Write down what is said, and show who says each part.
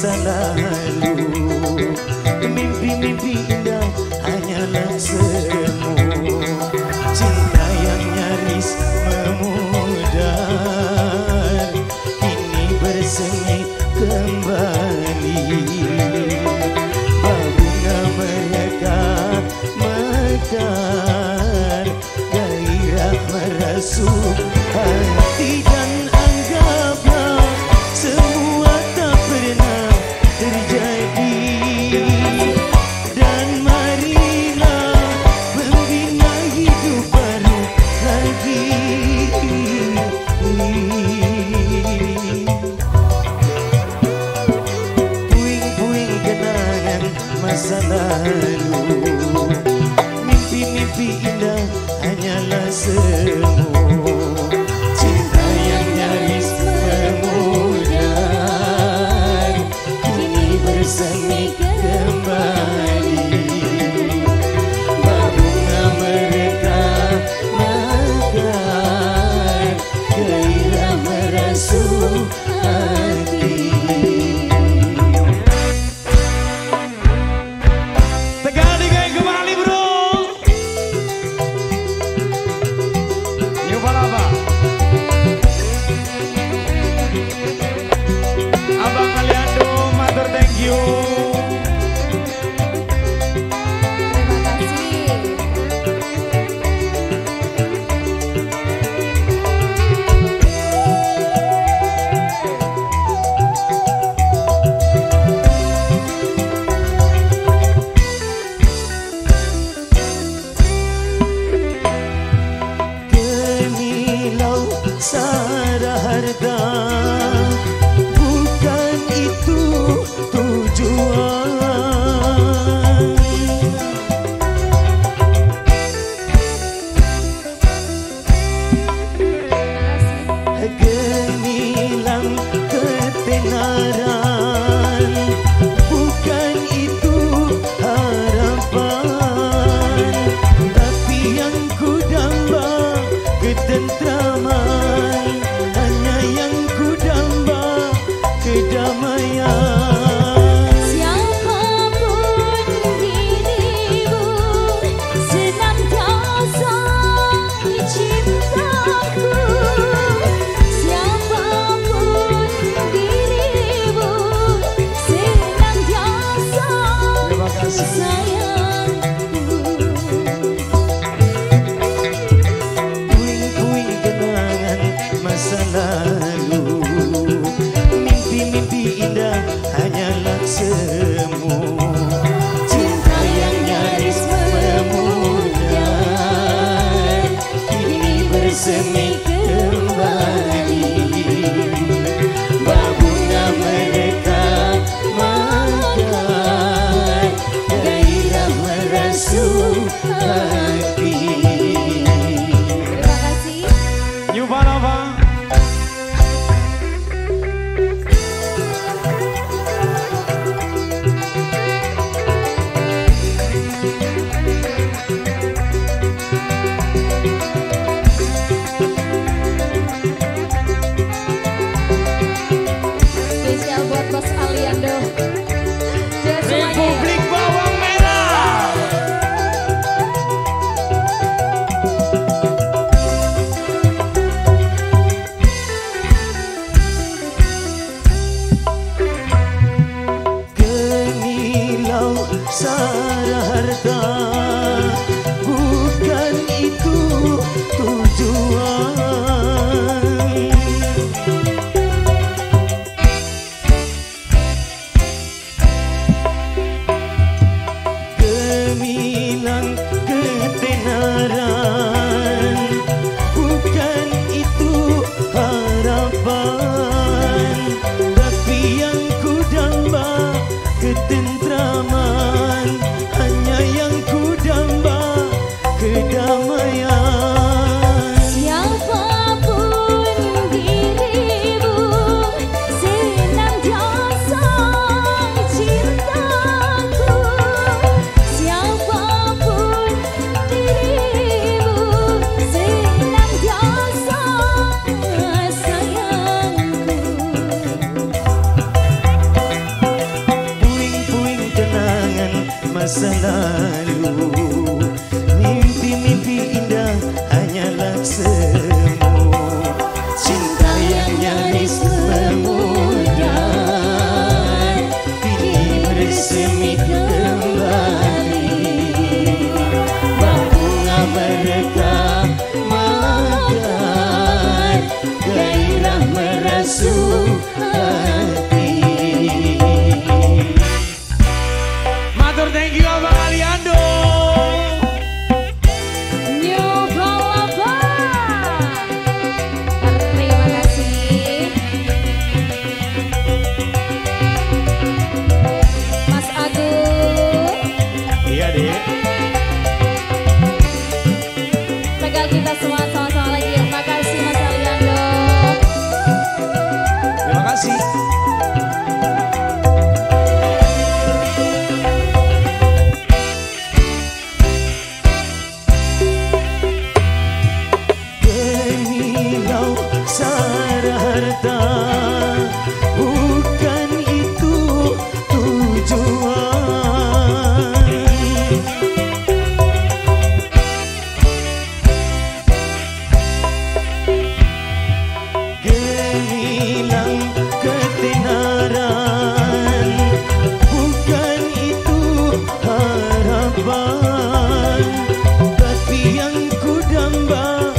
Speaker 1: selalu Mimpi-mimpi indah hanyalah semu Cinta yang nyaris memudar Kini bersemi kembali. indah hanyalah semu. Cinta yang nyaris memudar Kini bersemi
Speaker 2: سارة
Speaker 1: هردان 死了。love.